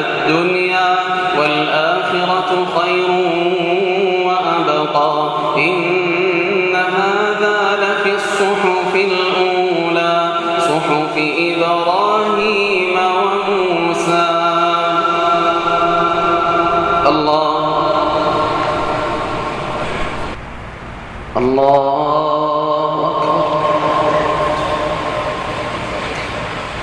الدنيا والآخرة خير وأبقى. إن هذا لفي الصحف الأولى صحف إبراهيم وموسى. الله. الله.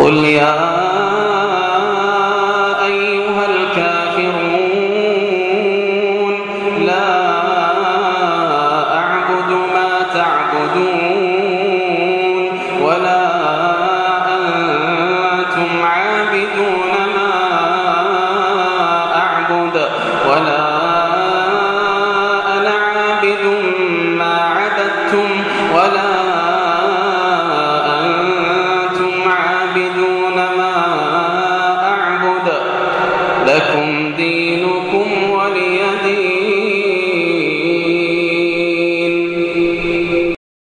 قل يا دينكم ولي